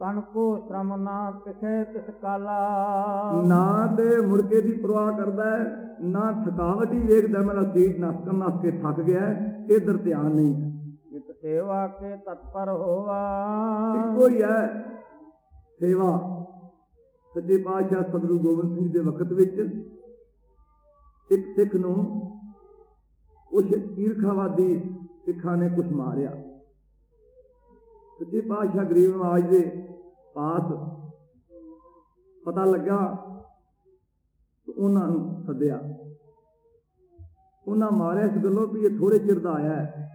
ਤਨ ਕੋ ਸ਼ਰਮ ਨਾ ਤਿਸੈ ਤਿਸ ਕਾਲਾ। ਨਾ ਤੇ ਮੁਰਕੇ ਦੀ ਪਰਵਾਹ ਕਰਦਾ ਹੈ ਨਾ ਥਕਾਵਟ ਹੀ ਵੇਖਦਾ ਮੇਰਾ ਸੀਟ ਨਸਕ ਨਸ ਕੇ ਥੱਕ ਗਿਆ ਇੱਧਰ ਧਿਆਨ ਨਹੀਂ। ਜਿਤ ਸੇਵਾ ਕੇ ਤਤਪਰ ਹੋਵਾ। ਇੱਕੋ ਹੀ ਹੈ ਸੇਵਾ। ਸੱਚੇ ਪਾਤਸ਼ਾਹ ਸਤਿਗੁਰੂ ਗੋਬਿੰਦ ਸਿੰਘ ਦੇ ਵਕਤ ਵਿੱਚ ਇੱਕ ਸਿੱਖ ਨੂੰ ਉਸ ਈਰਖਾਵਾਦੀ ਸਿੱਖਾਂ ਨੇ ਕੁਛ ਮਾਰਿਆ। ਸੱਚੇ ਪਾਤਸ਼ਾਹ ਗਰੀਬ ਨਵਾਜ ਦੇ ਪਾਸ ਪਤਾ ਲੱਗਾ ਉਹਨਾਂ ਨੂੰ ਸੱਦਿਆ। ਉਹਨਾਂ ਮਾਰਿਆ ਇਸ ਗੱਲੋਂ ਵੀ ਇਹ ਥੋੜੇ ਚਿਰ ਦਾ ਆਇਆ ਹੈ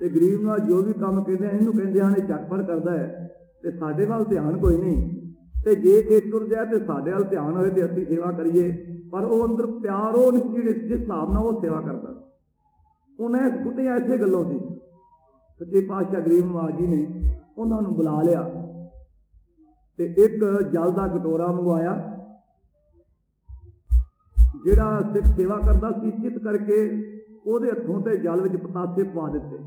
ਤੇ ਗਰੀਬ ਨਾਲ ਜੋ ਵੀ ਕੰਮ ਕਹਿੰਦੇ ਆ, ਇਹਨੂੰ ਕਹਿੰਦੇ ਹਨ ਇਹ ਝਟਪਟ ਕਰਦਾ ਹੈ ਤੇ ਸਾਡੇ ਵੱਲ ਧਿਆਨ ਕੋਈ ਨਹੀਂ। ਤੇ ਜੇ ਇਹ ਤੁਰ ਜਾਏ ਤੇ ਸਾਡੇ ਵੱਲ ਧਿਆਨ ਹੋਵੇ ਤੇ ਅਸੀਂ ਸੇਵਾ ਕਰੀਏ, ਪਰ ਉਹ ਅੰਦਰ ਪਿਆਰ, ਉਹ ਨਹੀਂ ਜਿਹੜੇ ਜਿਸ ਹਿਸਾਬ ਨਾਲ ਉਹ ਸੇਵਾ ਕਰਦਾ। ਉਹਨੇ ਕੁੱਟਿਆ ਇਸੇ ਗੱਲੋਂ ਸੀ। ਸੱਚੇ ਪਾਤਸ਼ਾਹ ਗਰੀਬ ਨਵਾਜ ਜੀ ਨੇ ਉਹਨਾਂ ਨੂੰ ਬੁਲਾ ਲਿਆ। ਤੇ ਇੱਕ ਜਲ ਦਾ ਕਟੋਰਾ ਮੰਗਵਾਇਆ, ਜਿਹੜਾ ਸਿੱਖ ਸੇਵਾ ਕਰਦਾ ਸੀ, ਚਿਤ ਕਰਕੇ ਉਹਦੇ ਹੱਥੋਂ ਤੇ ਜਲ ਵਿੱਚ ਪਤਾਸੇ ਪਵਾ ਦਿੱਤੇ।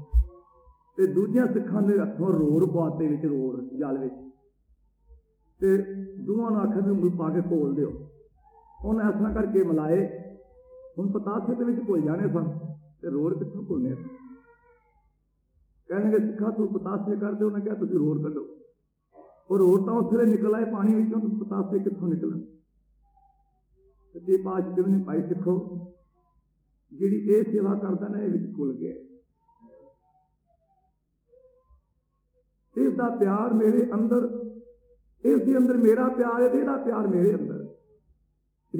ਤੇ ਦੂਜਿਆਂ ਸਿੱਖਾਂ ਦੇ ਹੱਥੋਂ ਰੋੜ ਪਾਤੇ ਵਿੱਚ, ਰੋੜ, ਜਲ ਵਿੱਚ। ਤੇ ਦੋਵਾਂ ਨੂੰ ਆਖਿਆ ਵੀ ਉਂਗਲ ਪਾ ਕੇ ਘੋਲ ਦਿਓ। ਉਹਨੇ ਐਸਾ ਕਰਕੇ ਮਿਲਾਏ। ਹੁਣ ਪਤਾਸੇ ਦੇ ਵਿੱਚ ਭੁੱਲ ਜਾਣੇ ਸਨ, ਤੇ ਰੋੜ ਕਿੱਥੋਂ ਭੁੱਲਨੇ ਸਨ? ਕਹਿਣਗੇ ਸਿੱਖਾ ਤੂੰ ਪਤਾਸੇ ਕਰਦੇ ਉਹਨੇ ਕਿਹਾ ਤੁਸੀਂ ਰੋੜ ਕੱਢੋ। ਉਹ ਰੋੜ ਤਾਂ ਉਸਲੇ ਨਿਕਲ ਆਏ, ਪਾਣੀ ਵਿੱਚੋਂ ਪਤਾਸੇ ਕਿੱਥੋਂ ਨਿਕਲਣ। ਸੱਚੇ ਪਾਤਸ਼ਾਹ ਨੇ ਭਾਈ ਸਿੱਖੋ ਜਿਹੜੀ ਇਹ ਸੇਵਾ ਕਰਦਾ ਨਾ, ਇਹ ਵਿੱਚ ਖੁੱਲ ਗਿਆ। ਇਸ ਦਾ ਪਿਆਰ ਮੇਰੇ ਅੰਦਰ ਇਸ ਦੇ ਅੰਦਰ ਮੇਰਾ ਪਿਆਰ ਹੈ ਇਹਦਾ ਪਿਆਰ ਮੇਰੇ ਅੰਦਰ।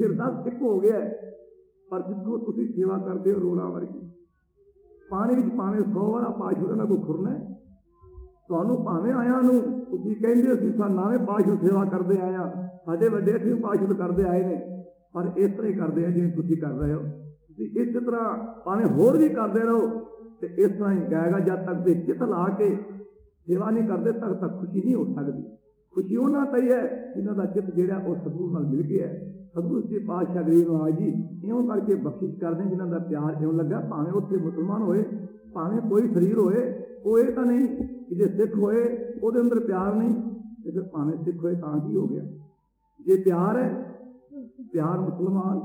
ਹਿਰਦਾ ਸਿੱਖ ਹੋ ਗਿਆ ਹੈ। ਪਰ ਜਿੱਥੋਂ ਤੁਸੀਂ ਸੇਵਾ ਕਰਦੇ ਹੋ ਰੋਣਾ ਵਰਗੀ। ਪਾਣੀ ਵਿੱਚ ਭਾਵੇਂ 100 ਵਾਰਾ ਪਾਸ਼ੂ ਦਾ ਕੋਈ ਖੁਰਨਾ ਤੁਹਾਨੂੰ ਭਾਵੇਂ ਆਇਆਂ ਨੂੰ ਤੁਸੀਂ ਕਹਿੰਦੇ ਹੋ, ਅਸੀਂ ਸਾ ਪਾਸ਼ੂ ਸੇਵਾ ਕਰਦੇ ਆਇਆ ਸਾਡੇ ਵੱਡੇ ਅਸੀਂ ਪਾਸ਼ੂ ਕਰਦੇ ਆਏ ਨੇ। ਪਰ ਇਸ ਤਰ੍ਹਾਂ ਹੀ ਕਰਦੇ ਆ ਜਿਵੇਂ ਤੁਸੀਂ ਕਰ ਰਹੇ ਹੋ। ਤੁਸੀਂ ਇਸ ਤਰ੍ਹਾਂ ਭਾਵੇਂ ਹੋਰ ਵੀ ਕਰਦੇ ਰਹੋ ਤੇ ਇਸ ਤਰ੍ਹਾਂ ਹੀ ਗਾਏਗਾ ਜਦ ਤੱਕ ਤੇ ਚਿੱਤ ਲਾ ਕੇ ਸੇਵਾ ਨਹੀਂ ਕਰਦੇ, ਤਦ ਤੱਕ ਖੁਸ਼ੀ ਨਹੀਂ ਹੋ ਸਕਦੀ। ਖੁਸ਼ੀ ਉਹਨਾਂ ਤੇ ਹੀ ਹੈ ਜਿਨ੍ਹਾਂ ਦਾ ਚਿੱਤ ਜਿਹੜਾ ਉਹ ਸਤਿਗੁਰੂ ਨਾਲ ਮਿਲ ਗਿਆ ਹੈ। ਸਤਿਗੁਰੂ ਜੀ ਪਾਤਸ਼ਾਹ ਗਰੀਬ ਨਵਾਜ ਜੀ, ਇਉਂ ਕਰਕੇ ਬਖਸ਼ਿਸ਼ ਕਰਦੇ ਜਿਨ੍ਹਾਂ ਦਾ ਪਿਆਰ ਇਉਂ ਲੱਗਾ, ਭਾਵੇਂ ਉੱਥੇ ਮੁਸਲਮਾਨ ਹੋਏ, ਭਾਵੇਂ ਕੋਈ ਸਰੀਰ ਹੋਏ ਉਹ ਇਹ ਤਾਂ ਨਹੀਂ ਕਿ ਜੇ ਸਿੱਖ ਹੋਏ, ਉਹਦੇ ਅੰਦਰ ਪਿਆਰ ਨਹੀਂ ਤੇ ਫਿਰ ਭਾਵੇਂ ਸਿੱਖ ਹੋਏ ਤਾਂ ਕੀ ਹੋ ਗਿਆ? ਜੇ ਪਿਆਰ ਹੈ, ਪਿਆਰ ਮੁਸਲਮਾਨ,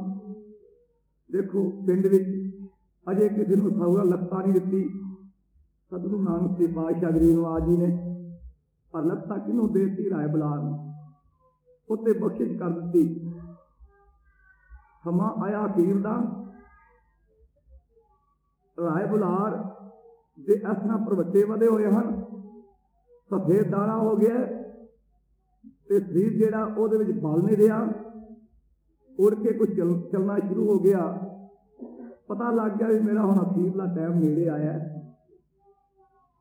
ਦੇਖੋ ਪਿੰਡ ਵਿੱਚ ਅਜੇ ਕਿਸੇ ਨੂੰ ਸੌਗਾ ਲੱਤਾਂ ਨਹੀਂ ਦਿੱਤੀ। ਸਤਿਗੁਰੂ ਨਾਨਕ ਦੇਵ ਪਾਤਸ਼ਾਹ ਗਰੀਬ ਨਵਾਜ ਜੀ ਨੇ, ਪਰ ਲੱਤਾਂ ਕਿਹਨੂੰ ਦੇਤੀ? ਰਾਏ ਬਲਾਰ ਨੂੰ। ਉੱਤੇ ਬਖਸ਼ਿਸ਼ ਕਰ ਦਿੱਤੀ। ਸਮਾਂ ਆਇਆ ਅਖੀਰ ਦਾ। ਰਾਏ ਬੁਲਾਰ ਦੇ ਇਸ ਤਰ੍ਹਾਂ ਪ੍ਰਵੱਟੇ ਵਧੇ ਹੋਏ ਹਨ। ਸਫੇਦ ਦਾਣਾ ਹੋ ਗਿਆ ਤੇ ਸਰੀਰ ਜਿਹੜਾ ਉਹਦੇ ਵਿੱਚ ਬਲ ਨਹੀਂ ਰਿਹਾ। ਉੜ ਕੇ ਕੁਝ ਚੱਲਣਾ ਸ਼ੁਰੂ ਹੋ ਗਿਆ। ਪਤਾ ਲੱਗ ਗਿਆ ਵੀ ਮੇਰਾ ਹੁਣ ਅਖੀਰ ਦਾ ਟਾਈਮ ਨੇੜੇ ਆਇਆ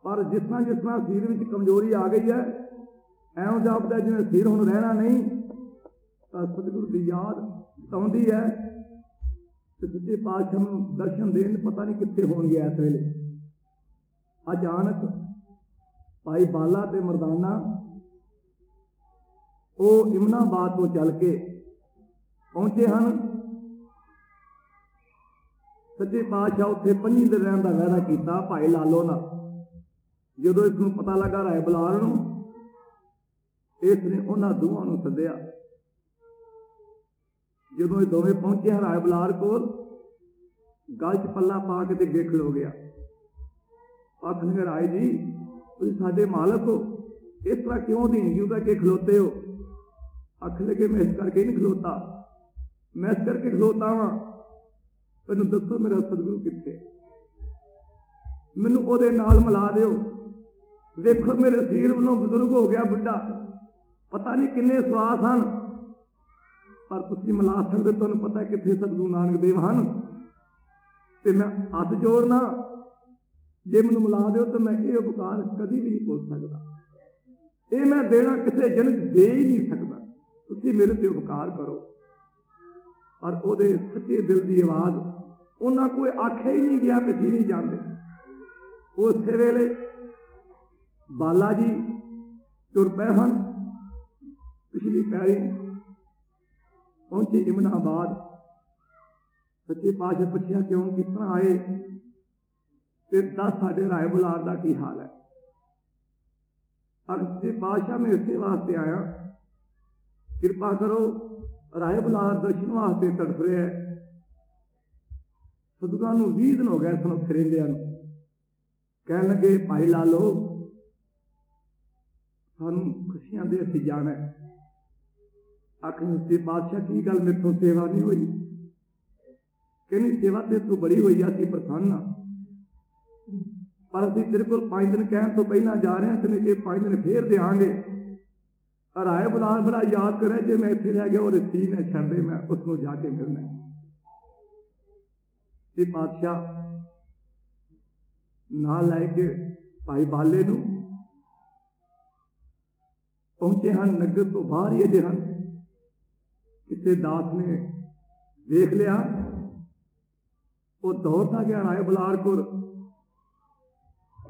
ਪਰ ਜਿਸ ਤਰ੍ਹਾਂ ਜਿਸ ਤਰ੍ਹਾਂ ਸਰੀਰ ਵਿੱਚ ਕਮਜ਼ੋਰੀ ਆ ਗਈ ਹੈ, ਐਉਂ ਜਾਪਦਾ ਜਿਵੇਂ ਸਰੀਰ ਹੁਣ ਰਹਿਣਾ ਨਹੀਂ, ਤਾਂ ਸਤਿਗੁਰੂ ਦੀ ਯਾਦ ਆਉਂਦੀ ਹੈ ਤੇ ਸੱਚੇ ਪਾਤਸ਼ਾਹ ਨੂੰ ਦਰਸ਼ਨ ਦੇਣ, ਪਤਾ ਨਹੀਂ ਕਿੱਥੇ ਹੋਣਗੇ ਇਸ ਵੇਲੇ। ਅਚਾਨਕ ਭਾਈ ਬਾਲਾ ਤੇ ਮਰਦਾਨਾ, ਉਹ ਇਮਨਾਬਾਦ ਤੋਂ ਚੱਲ ਕੇ ਪਹੁੰਚੇ ਹਨ। ਸੱਚੇ ਪਾਤਸ਼ਾਹ ਉੱਥੇ ਪੰਜੀ ਦਿਨ ਰਹਿਣ ਦਾ ਵਾਅਦਾ ਕੀਤਾ ਭਾਈ ਲਾਲੋ ਨਾਲ। ਜਦੋਂ ਇਸ ਨੂੰ ਪਤਾ ਲੱਗਾ ਰਾਏ ਬਲਾਲ ਨੂੰ, ਇਸ ਨੇ ਉਹਨਾਂ ਦੋਵਾਂ ਨੂੰ ਸੱਦਿਆ। ਜਦੋਂ ਇਹ ਦੋਵੇਂ ਪਹੁੰਚੇ ਹਨ ਰਾਏ ਬਲਾਲ ਕੋਲ ਗਲ 'ਚ ਪੱਲਾ ਪਾ ਕੇ ਤੇ ਅੱਗੇ ਖਲੋ ਗਿਆ। ਆਖਣਗੇ ਰਾਏ ਜੀ, ਤੁਸੀਂ ਸਾਡੇ ਮਾਲਕ ਹੋ। ਇਸ ਤਰ੍ਹਾਂ ਕਿਉਂ ਦੀਨਗੀ ਦਾ ਕੇ ਖਲੋਤੇ ਹੋ? ਅੱਖ ਲਗੇ, ਮੈਂ ਇਸ ਕਰਕੇ ਨਹੀਂ ਖਲੋਤਾ। ਮੈਂ ਇਸ ਕਰਕੇ ਖਲੋਤਾ ਵਾਂ। ਮੈਨੂੰ ਦੱਸੋ ਮੇਰਾ ਸਤਿਗੁਰੂ ਕਿੱਥੇ? ਮੈਨੂੰ ਉਹਦੇ ਨਾਲ ਮਿਲਾ ਦਿਓ। ਵੇਖੋ ਮੇਰੇ ਸਰੀਰ ਵੱਲੋਂ ਬਜ਼ੁਰਗ ਹੋ ਗਿਆ ਬੁੱਢਾ। ਪਤਾ ਨਹੀਂ ਕਿੰਨੇ ਸਵਾਸ ਹਨ। ਪਰ ਤੁਸੀਂ ਮਿਲਾ ਸਕਦੇ, ਤੁਹਾਨੂੰ ਪਤਾ ਕਿੱਥੇ ਸਤਿਗੁਰੂ ਨਾਨਕ ਦੇਵ ਹਨ। ਤੇ ਮੈਂ ਹੱਥ ਜੋੜਨਾ, ਜੇ ਮੈਨੂੰ ਮਿਲਾ ਦਿਓ ਤਾਂ ਮੈਂ ਇਹ ਉਪਕਾਰ ਕਦੀ ਨਹੀਂ ਭੁੱਲ ਸਕਦਾ। ਇਹ ਮੈਂ ਦੇਣਾ ਕਿਸੇ ਜਨ ਦੇ ਹੀ ਨਹੀਂ ਸਕਦਾ। ਤੁਸੀਂ ਮੇਰੇ ਤੇ ਉਪਕਾਰ ਕਰੋ। ਪਰ ਉਹਦੇ ਸੱਚੇ ਦਿਲ ਦੀ ਆਵਾਜ਼, ਉਹਨਾਂ ਕੋਈ ਆਖਿਆ ਹੀ ਨਹੀਂ ਗਿਆ ਕਿ ਜੀ ਨਹੀਂ ਜਾਂਦੇ ਉਸੇ ਵੇਲੇ ਬਾਲਾ ਜੀ ਤੁਰ ਪਏ ਹਨ, ਪਿਛਲੀ ਪੈਰੀ ਪਹੁੰਚੇ ਇਮਨਾਬਾਦ ਸੱਚੇ ਪਾਤਸ਼ਾਹ ਪੁੱਛਿਆ ਕਿਉਂ, ਕਿਸ ਤਰ੍ਹਾਂ ਆਏ? ਤੇ ਦੱਸ ਸਾਡੇ ਰਾਏ ਬੁਲਾਰ ਦਾ ਕੀ ਹਾਲ ਹੈ? ਅਗਸਤੀ ਪਾਤਸ਼ਾਹ ਮੈਂ ਇਸੇ ਵਾਸਤੇ ਆਇਆ, ਕਿਰਪਾ ਕਰੋ, ਰਾਏ ਬੁਲਾਰ ਦਰਸ਼ਨ ਵਾਸਤੇ ਤੜਫ ਰਿਹਾ ਹੈ। ਸਤਿਗੁਰਾਂ ਨੂੰ 20 ਦਿਨ ਹੋ ਗਏ ਸਨ ਫਿਰਿੰਦਿਆਂ ਨੂੰ। ਕਹਿਣ ਲੱਗੇ, ਭਾਈ ਲਾਲੋ, ਸਾਨੂੰ ਖੁਸ਼ੀਆਂ ਦੇ ਅਸੀਂ ਜਾਣਾ ਹੈ। ਆਖਣ ਤੇ ਬਾਦਸ਼ਾਹ ਕੀ ਗੱਲ ਮੇਰੇ ਤੋਂ ਸੇਵਾ ਨਹੀਂ ਹੋਈ? ਕਹਿੰਦੀ, ਸੇਵਾ ਤੇ ਤੂੰ ਬੜੀ ਹੋਈ ਆ, ਅਸੀਂ ਪ੍ਰਸੰਨ ਆ। ਪਰ ਅਸੀਂ ਤੇਰੇ ਕੋਲ 5 ਦਿਨ ਕਹਿਣ ਤੋਂ ਪਹਿਲਾਂ ਜਾ ਰਹੇ ਹਾਂ ਤੈਨੂੰ ਇਹ 5 ਦਿਨ ਫੇਰ ਦੇਾਂਗੇ ਰਾਏ ਬੁਲਾਰ ਬੜਾ ਯਾਦ ਕਰੇ ਜੇ ਮੈਂ ਇੱਥੇ ਰਹਿ ਗਿਆ ਉਹ ਰਤੀ ਨੇ ਛੱਡਦੇ, ਮੈਂ ਉਸ ਨੂੰ ਜਾ ਕੇ ਮਿਲਣਾ ਤੇ ਬਾਦਸ਼ਾਹ ਨਾਲ ਲੈ ਕੇ ਭਾਈ ਬਾਲੇ ਨੂੰ ਪਹੁੰਚੇ ਹਨ, ਨਗਰ ਤੋਂ ਬਾਹਰ ਹੀ ਅਜੇ ਹਨ। ਕਿਤੇ ਦਾਸ ਨੇ। ਦੇਖ ਲਿਆ। ਉਹ ਦੌੜਦਾ ਗਿਆ ਰਾਏ ਬਲਾਰ ਕੋਲ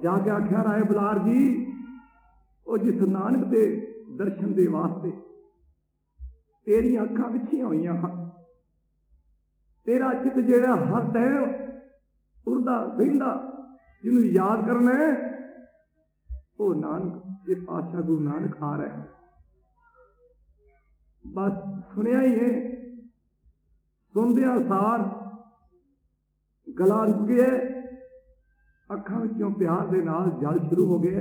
ਜਾ ਕੇ ਆਖਿਆ, ਰਾਏ ਬਲਾਰ ਜੀ, ਉਹ ਜਿਸ ਨਾਨਕ ਦੇ ਦਰਸ਼ਨ ਦੇ ਵਾਸਤੇ ਤੇਰੀਆਂ ਅੱਖਾਂ ਵਿਛੀਆਂ ਹੋਈਆਂ ਹਨ। ਤੇਰਾ ਚਿੱਤ ਜਿਹੜਾ ਹਰ ਟਾਈਮ ਉਰਦਾ ਬਹਿੰਦਾ ਜਿਹਨੂੰ ਯਾਦ ਕਰਨਾ ਉਹ ਨਾਨਕ, ਇਹ ਪਾਤਸ਼ਾਹ ਗੁਰੂ ਨਾਨਕ ਆ ਰਿਹਾ ਬਸ ਸੁਣਿਆ ਹੀ ਹੈ ਸੁਣਦਿਆਂ ਸਾਰ ਗਲਾ ਰੁਕ ਗਿਆ। ਅੱਖਾਂ ਵਿੱਚੋਂ ਪਿਆਰ ਦੇ ਨਾਲ ਜਲ ਸ਼ੁਰੂ ਹੋ ਗਿਆ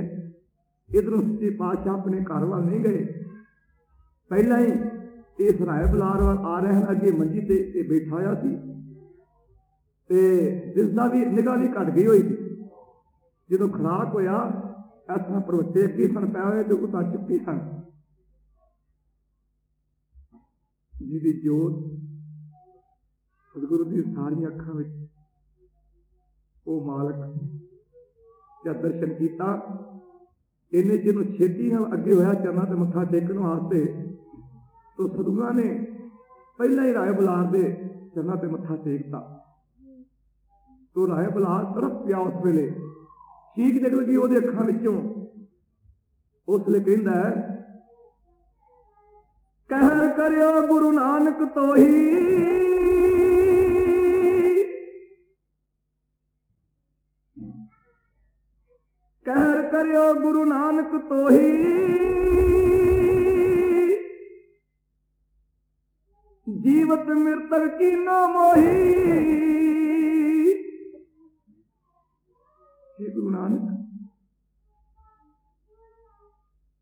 ਇਧਰੋਂ ਸੱਚੇ ਪਾਤਸ਼ਾਹ ਆਪਣੇ ਘਰ ਵੱਲ ਨਹੀਂ ਗਏ। ਪਹਿਲਾਂ ਹੀ ਇਹ ਰਾਏ ਬਲਾਰ ਵੱਲ ਆ ਰਹੇ ਹਨ। ਅੱਗੇ ਮੰਜੀ ਤੇ ਇਹ ਬੈਠਾ ਹੋਇਆ ਸੀ। ਤੇ ਜਿਸ ਦਾ ਵੀ ਨਿਗਾਹ ਵੀ ਘਟ ਗਈ ਹੋਈ ਸੀ। ਜਦੋਂ ਖਰਾਕ ਹੋਇਆ ਐਸਾ ਤਰ੍ਹਾਂ ਪਰਵੱਟੇ ਅੱਗੇ ਸਨ ਪੈ ਹੋਏ ਤੇ ਉਤਾਂ ਚੁੱਕੀ ਸਨ। ਜਿਹਦੀ ਜੋਤ ਸਤਿਗੁਰੂ ਦੀ ਸਾਰੀਆਂ ਅੱਖਾਂ ਵਿੱਚ ਉਹ ਮਾਲਕ ਜਦ ਦਰਸ਼ਨ ਕੀਤਾ। ਇਹਨੇ ਜਿਹਨੂੰ ਛੇਤੀ ਨਾਲ ਅੱਗੇ ਹੋਇਆ, ਚਰਨਾਂ ਤੇ ਮੱਥਾ ਟੇਕਣ ਵਾਸਤੇ ਤੋ ਸਤਿਗੁਰਾਂ ਨੇ ਪਹਿਲਾਂ ਹੀ ਰਾਏ ਬੁਲਾਰ ਦੇ ਚਰਨਾਂ ਤੇ ਮੱਥਾ ਟੇਕਤਾ। ਤੋ ਰਾਏ ਬੁਲਾਰ ਤਰਫ ਪਿਆ ਉਸ ਵੇਲੇ। ਠੀਕ ਨਿਕਲ ਗਈ ਉਹਦੇ ਅੱਖਾਂ ਵਿੱਚੋਂ। ਉਸ ਲਈ ਕਹਿੰਦਾ ਹੈ ਕਹਿਰ ਕਰਿਓ ਗੁਰੂ ਨਾਨਕ ਤੋਹੀ। ਕਹਿਰ ਕਰਿਓ ਗੁਰੂ ਨਾਨਕ ਤੋਹੀ। ਜੀਵਤ ਮਿਰਤਕ ਕੀ ਨਾ ਮੋਹੀ। हे ਗੁਰੂ ਨਾਨਕ,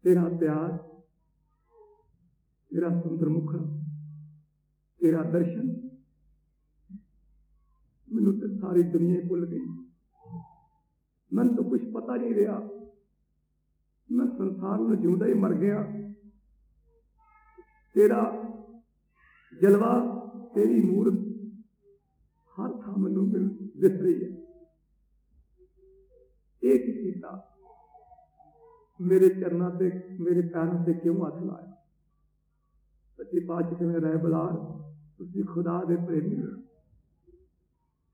ਤੇਰਾ ਪਿਆਰ ਤੇਰਾ ਸੁੰਦਰ ਮੁਖ ਤੇਰਾ ਦਰਸ਼ਨ ਮੈਨੂੰ ਤੇ ਸਾਰੀ ਦੁਨੀਆ ਹੀ ਭੁੱਲ ਗਈ ਮੈਨੂੰ ਤਾਂ ਕੁਝ ਪਤਾ ਨਹੀਂ ਰਿਹਾ ਮੈਂ ਸੰਸਾਰ ਨੂੰ ਜਿਉਂਦਾ ਹੀ ਮਰ ਗਿਆ ਤੇਰਾ ਜਲਵਾ ਤੇਰੀ ਮੂਰਤ ਹਰ ਥਾਂ ਮੈਨੂੰ ਮਿਲ ਦਿਸ ਰਹੀ ਹੈ ਇਹ ਕੀ ਕੀਤਾ ਮੇਰੇ ਚਰਨਾਂ ਤੇ ਮੇਰੇ ਪੈਰਾਂ ਤੇ ਕਿਉਂ ਹੱਥ ਲਾਇਆ ਸੱਚੀ ਪਾਤਸ਼ਾਹ ਕਹਿੰਦਾ ਰਹਿ ਬਲਾਰ ਤੁਸੀਂ ਖੁਦਾ ਦੇ ਪ੍ਰੇਮੀ ਹੋ।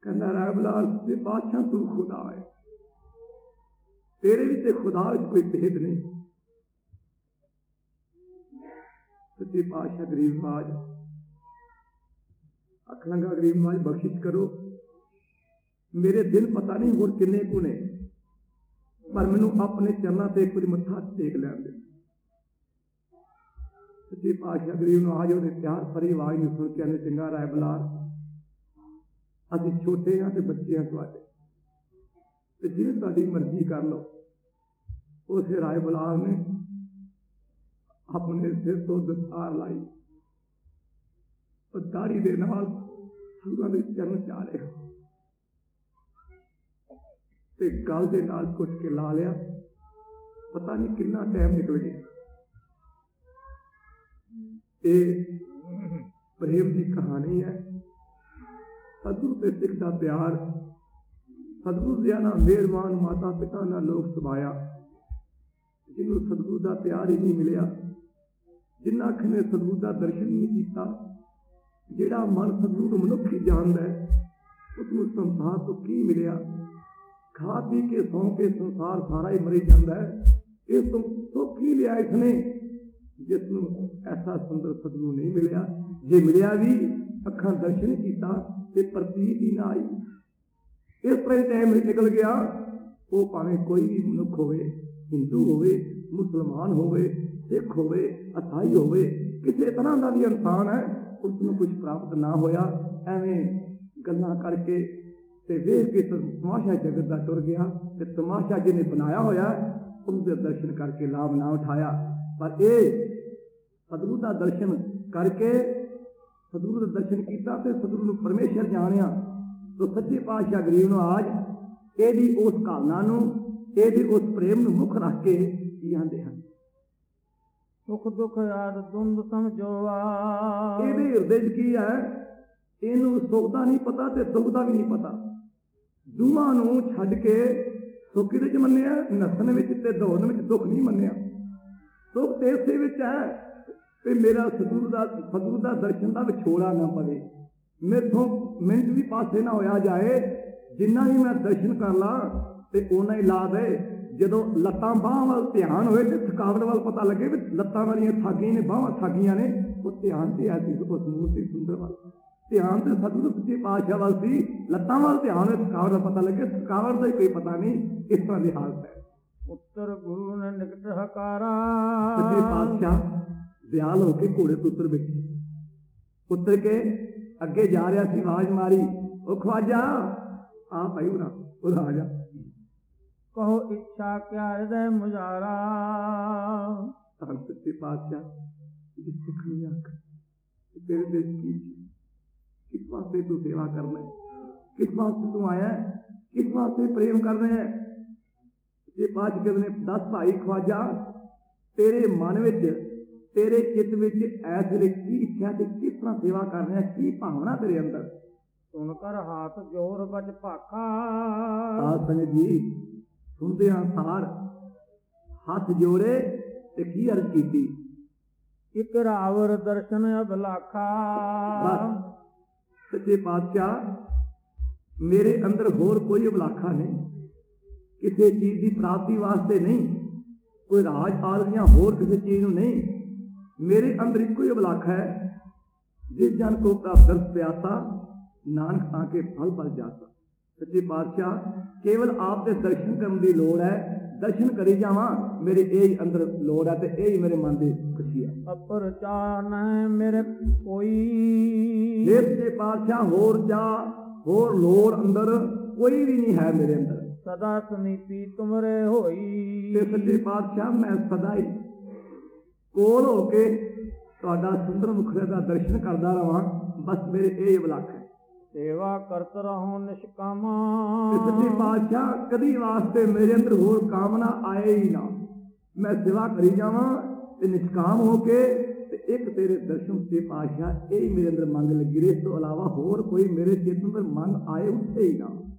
ਕਹਿੰਦਾ, ਰਹਿ ਬਲਾਰ ਤੁਸੀਂ ਬਾਦਸ਼ਾਹ ਤੂੰ ਖੁਦਾ ਹੈ। ਤੇਰੇ ਵਿੱਚ ਤੇ ਖੁਦਾ ਵਿੱਚ ਕੋਈ ਭੇਦ ਨਹੀਂ। ਸੱਚੇ ਪਾਤਸ਼ਾਹ ਗਰੀਬ ਮਾਜ ਅਖਲੰਗਾ ਗਰੀਬ ਮਾਜ, ਬਖਸ਼ਿਸ਼ ਕਰੋ। ਮੇਰੇ ਦਿਲ ਪਤਾ ਨਹੀਂ ਹੋਰ ਕਿੰਨੇ ਕੁ ਨੇ, ਪਰ ਮੈਨੂੰ ਆਪਣੇ ਚਰਨਾਂ ਤੇ ਕੁਝ ਮੱਥਾ ਟੇਕ ਲੈਣ ਦੇ ਸੱਚੇ ਪਾਤਸ਼ਾਹ ਗਰੀਬ ਨੂੰ ਆਜ ਉਹਦੇ ਪਿਆਰ ਭਰੀ ਆਵਾਜ਼ ਨੂੰ ਸੁਣ ਕੇ ਆਨੇ ਚੰਗਾ ਰਾਏ ਬਲਾਰ ਅਸੀਂ ਛੋਟੇ ਹਾਂ ਤੇ ਬੱਚੇ ਹਾਂ ਤੁਹਾਡੇ ਤੇ ਜਿਵੇਂ ਤੁਹਾਡੀ ਮਰਜ਼ੀ ਕਰ ਲਓ ਉਸੇ ਰਾਏ ਬਲਾਰ ਨੇ ਆਪਣੇ ਸਿਰ ਤੋਂ ਦਸਤਾਰ ਲਾਈ ਉਹ ਦਾੜੀ ਦੇ ਨਾਲ ਸੁਰਾਂ ਦੇ ਚਰਨ ਚਾਲੇ ਤੇ ਗਲ ਦੇ ਨਾਲ ਕੁੱਟ ਕੇ ਲਾ ਲਿਆ ਪਤਾ ਨਹੀਂ ਕਿੰਨਾ ਟਾਈਮ ਨਿਕਲ ਗਿਆ ਇਹ ਪ੍ਰੇਮ ਦੀ ਕਹਾਣੀ ਹੈ। ਸਤਿਗੁਰੂ ਤੇ ਸਿੱਖ ਦਾ ਪਿਆਰ, ਸਤਿਗੁਰੂ ਦੇ ਨਾਲ ਮਿਹਰਬਾਨ ਮਾਤਾ ਪਿਤਾ ਨਾਲ ਲੋਕ ਸਮਾਇਆ। ਜਿਹਨੂੰ ਸਤਿਗੁਰੂ ਦਾ ਪਿਆਰ ਹੀ ਨਹੀਂ ਮਿਲਿਆ, ਜਿੰਨਾ ਅੱਖ ਨੇ ਦਾ ਦਰਸ਼ਨ ਨਹੀਂ ਕੀਤਾ, ਜਿਹੜਾ ਮਨ ਸਤਿਗੁਰੂ ਨੂੰ ਮਨੁੱਖ ਹੀ ਜਾਣਦਾ ਹੈ ਉਸ ਨੂੰ ਸੰਸਾਰ ਤੋਂ ਕੀ ਮਿਲਿਆ? ਖਾ ਪੀ ਕੇ ਸੌਂ ਕੇ ਸੰਸਾਰ ਸਾਰਾ ਹੀ ਮਰੀ ਜਾਂਦਾ ਹੈ। ਇਸ ਤੋਂ ਸੁੱਖ ਹੀ ਲਿਆ ਇਸਨੇ? ਜਿਸ ਨੂੰ ਐਸਾ ਸੁੰਦਰ ਸਤਿਗੁਰੂ ਨਹੀਂ ਮਿਲਿਆ। ਜੇ ਮਿਲਿਆ ਵੀ, ਅੱਖਾਂ ਦਰਸ਼ਨ ਕੀਤਾ ਤੇ ਪ੍ਰਤੀਤ ਹੀ ਨਾ ਆਈ। ਇਸ ਤਰ੍ਹਾਂ ਟਾਈਮ ਨਿਕਲ ਗਿਆ। ਉਹ ਭਾਵੇਂ ਕੋਈ ਵੀ ਮਨੁੱਖ ਹੋਵੇ, ਹਿੰਦੂ ਹੋਵੇ, ਮੁਸਲਮਾਨ ਹੋਵੇ, ਸਿੱਖ ਹੋਵੇ ਇਸਾਈ ਹੋਵੇ, ਕਿਸੇ ਤਰ੍ਹਾਂ ਦਾ ਵੀ ਇਨਸਾਨ ਹੈ ਉਸ ਨੂੰ ਕੁਝ ਪ੍ਰਾਪਤ ਨਾ ਹੋਇਆ, ਐਵੇਂ ਗੱਲਾਂ ਕਰਕੇ ਤੇ ਵੇਖ ਕੇ ਤਮਾਸ਼ਾ ਜਗਤ ਦਾ ਟੁਰ ਗਿਆ ਤੇ ਤਮਾਸ਼ਾ ਜਿਹਨੇ ਬਣਾਇਆ ਹੋਇਆ ਉਸ ਦਰਸ਼ਨ ਕਰਕੇ ਲਾਭ ਨਾ ਉਠਾਇਆ। ਪਰ ਇਹ ਸਤਿਗੁਰੂ ਦਾ ਦਰਸ਼ਨ ਕਰਕੇ ਸਤਿਗੁਰੂ ਦਾ ਦਰਸ਼ਨ ਕੀਤਾ ਤੇ ਸਤਿਗੁਰੂ ਨੂੰ ਪਰਮੇਸ਼ਰ ਜਾਣਿਆ ਤੋ ਸੱਚੇ ਪਾਤਸ਼ਾਹ ਗਰੀਬ ਨੂੰ ਆਜ ਇਹਦੀ ਉਸ ਕਾਲਨਾ ਨੂੰ ਇਹਦੇ ਉਸ ਪ੍ਰੇਮ ਨੂੰ ਮੁੱਖ ਰੱਖ ਕੇ ਜਾਂਦੇ ਹਨ। ਸੁਖ ਦੁਖ ਆਦ ਦੁੰਦ ਸਮਝੋਆ ਇਹਦੇ ਹਿਰਦੇ 'ਚ ਕੀ ਹੈ? ਇਹਨੂੰ ਸੁੱਖ ਦਾ ਨਹੀਂ ਪਤਾ ਤੇ ਦੁੱਖ ਦਾ ਵੀ ਨਹੀਂ ਪਤਾ। ਦੋਵਾਂ ਨੂੰ ਛੱਡ ਕੇ ਸੁੱਖ ਇਹਦੇ 'ਚ ਮੰਨਿਆ? ਨਸਣ ਵਿੱਚ ਤੇ ਦੌੜਨ ਵਿੱਚ ਦੁੱਖ ਨਹੀਂ ਮੰਨਿਆ। ਸੁੱਖ ਤੇ ਇਸੇ ਵਿੱਚ ਹੈ ਤੇ ਮੇਰਾ ਸਤਿਗੁਰੂ ਦਾ ਸਤਿਗੁਰੂ ਦਾ ਦਰਸ਼ਨ ਦਾ ਵਿਛੋੜਾ ਨਾ ਪਵੇ। ਮੇਥੋਂ ਮਿੰਟ ਵੀ ਪਾਸੇ ਨਾ ਹੋਇਆ ਜਾਏ, ਜਿੰਨਾ ਹੀ ਮੈਂ ਦਰਸ਼ਨ ਕਰ ਲਾਂ ਤੇ ਉਹਨਾਂ ਹੀ ਲਾਭ ਹੈ ਜਦੋਂ ਲੱਤਾਂ ਬਾਹਾਂ ਵੱਲ ਧਿਆਨ ਹੋਏ ਤੇ ਥਕਾਵਟ ਵੱਲ ਪਤਾ ਲੱਗੇ ਵੀ ਲੱਤਾਂ ਵਾਲੀਆਂ ਥਾਕੀਆਂ ਨੇ, ਬਾਹਾਂ ਥਾਕੀਆਂ ਨੇ, ਉਹ ਧਿਆਨ ਤੇ ਆ ਸੀ, ਉਸ ਨੂੰ ਸੁੰਦਰ ਵੱਲ। ਧਿਆਨ ਤੇ ਸਤਿਗੁਰੂ ਸੱਚੇ ਪਾਤਸ਼ਾਹ ਵੱਲ ਸੀ, ਲੱਤਾਂ ਵੱਲ ਧਿਆਨ ਹੋਏ, ਥਕਾਵਟ ਦਾ ਪਤਾ ਲੱਗੇ, ਥਕਾਵਟ ਦਾ ਹੀ ਕੋਈ ਪਤਾ ਨਹੀਂ ਇਸ ਤਰ੍ਹਾਂ ਦੀ ਹਾਲਤ ਹੈ ਉੱਤਰ ਗੁਰੂ ਨੇ ਨਿਕਟ ਹਕਾਰਾ ਸੱਚੇ ਪਾਤਸ਼ਾਹ ਦਿਆਲ ਹੋ ਕੇ ਘੋੜੇ ਤੋਂ ਉਤਰ ਬੈਠੇ। ਉਤਰ ਕੇ ਅੱਗੇ ਜਾ ਰਿਹਾ ਸੀ ਆਵਾਜ਼ ਮਾਰੀ ਉਹ ਖਵਾਜਾ ਆ ਭਾਈ ਉਰਾ ਉਰਾ ਆ ਜਾ। ਕਹੋ ਇੱਛਾ ਕਿਆ ਹਿਰਦੈ ਮੁਜਾਰਾ ਤਾਂ ਸੱਚੇ ਪਾਤਸ਼ਾਹ ਜਿਸ ਸਿੱਖ ਨੂੰ ਆਖ ਤੇਰੇ 'ਚ ਕੀ? ਕਿਸ ਵਾਸਤੇ ਤੂੰ ਸੇਵਾ ਕਰਨਾ ਹੈ? ਕਿਸ ਵਾਸਤੇ ਤੂੰ ਆਇਆ? ਕਿਸ ਵਾਸਤੇ ਪ੍ਰੇਮ ਕਰ ਰਿਹਾ ਹੈ? ਜੇ ਬਾਤ ਕਰਨੇ ਦਸ ਭਾਈ ਖਵਾਜਾ ਤੇਰੇ ਮਨ ਵਿੱਚ ਤੇਰੇ ਚਿੱਤ ਵਿੱਚ ਐਸ ਵੇਲੇ ਕੀ ਇੱਛਾ ਤੇ ਕਿਸ ਤਰ੍ਹਾਂ ਸੇਵਾ ਕਰ ਰਿਹਾ ਕੀ ਭਾਵਨਾ ਤੇਰੇ ਅੰਦਰ? ਸੁਣ ਕਰ ਹਾਥ ਜੋਰ ਬਜ ਭਾਖਾ। ਸਾਧ ਸੰਗਤ ਜੀ ਸੁਣਦੇ ਹਾਂ ਸਾਰ ਹੱਥ ਜੋੜੇ ਤੇ ਕੀ ਅਰਜ਼ ਕੀਤੀ? ਇਕ ਰਾਵਰ ਦਰਸ਼ਨ ਅਭਲਾਖਾ। ਸੱਚੇ ਪਾਤਸ਼ਾਹ ਮੇਰੇ ਅੰਦਰ ਹੋਰ ਕੋਈ ਅਬਲਾਖਾ ਨਹੀਂ। ਕਿਸੇ ਚੀਜ਼ ਦੀ ਪ੍ਰਾਪਤੀ ਵਾਸਤੇ ਨਹੀਂ। ਕੋਈ ਰਾਜ ਆਦਿ ਜਾਂ ਹੋਰ ਕਿਸੇ ਚੀਜ਼ ਨੂੰ ਨਹੀਂ। ਮੇਰੇ ਅੰਦਰ ਇੱਕੋ ਹੀ ਅਬਲਾਖਾ ਹੈ ਜਿਸ ਜਨ ਕੋ ਪ੍ਰਾਪ ਦਰਸ ਪਿਆਸਾ ਨਾਨਕ ਤਾਂ ਕੇ ਫਲ ਫਲ ਜਾਸਾ। ਸੱਚੇ ਪਾਤਸ਼ਾਹ ਕੇਵਲ ਆਪ ਦੇ ਦਰਸ਼ਨ ਕਰਨ ਦੀ ਲੋੜ ਹੈ। ਦਰਸ਼ਨ ਕਰੀ ਜਾਵਾਂ ਮੇਰੇ ਇਹ ਹੀ ਅੰਦਰ ਲੋੜ ਹੈ ਤੇ ਇਹ ਹੀ ਮੇਰੇ ਮਨ ਦੀ ਖੁਸ਼ੀ ਹੈ। ਅਪਰ ਚਾਨੈ ਮੇਰੇ ਕੋਈ। ਦੇ ਪਾਤਸ਼ਾਹ ਹੋਰ ਜਾ ਹੋਰ ਲੋੜ ਅੰਦਰ ਕੋਈ ਵੀ ਨਹੀਂ ਹੈ ਮੇਰੇ ਅੰਦਰ। ਸਦਾ ਸਮੀਪੀ ਤੁਮਰੇ ਹੋਈ। ਤੇ ਸੱਚੇ ਪਾਤਸ਼ਾਹ ਮੈਂ ਸਦਾ ਹੀ ਕੋਲ ਹੋ ਕੇ ਤੁਹਾਡਾ ਸੁੰਦਰ ਮੁਖੜੇ ਦਾ ਦਰਸ਼ਨ ਕਰਦਾ ਰਵਾਂ। ਬਸ ਮੇਰੇ ਇਹ ਅਬਲਖ ਹੈ। ਸੇਵਾ ਕਰਤ ਰਹੋ ਨਿਸ਼ਕਾਮਾ। ਤੇ ਸੱਚੇ ਪਾਤਸ਼ਾਹ ਕਦੀ ਵਾਸਤੇ ਮੇਰੇ ਅੰਦਰ ਹੋਰ ਕਾਮਨਾ ਆਏ ਹੀ ਨਾ। ਮੈਂ ਸੇਵਾ ਕਰੀ ਜਾਵਾਂ ਤੇ ਨਿਸ਼ਕਾਮ ਹੋ ਕੇ ਤੇ ਇੱਕ ਤੇਰੇ ਦਰਸ਼ਨ ਤੇ ਪਾਤਸ਼ਾਹ ਇਹ ਮੇਰੇ ਅੰਦਰ ਮੰਗ ਲੱਗੀ ਰਹੇ। ਇਸ ਤੋਂ ਇਲਾਵਾ ਹੋਰ ਕੋਈ ਮੇਰੇ ਚਿੱਤ ਅੰਦਰ ਮੰਗ ਆਏ ਉੱਠੇ ਹੀ ਨਾ।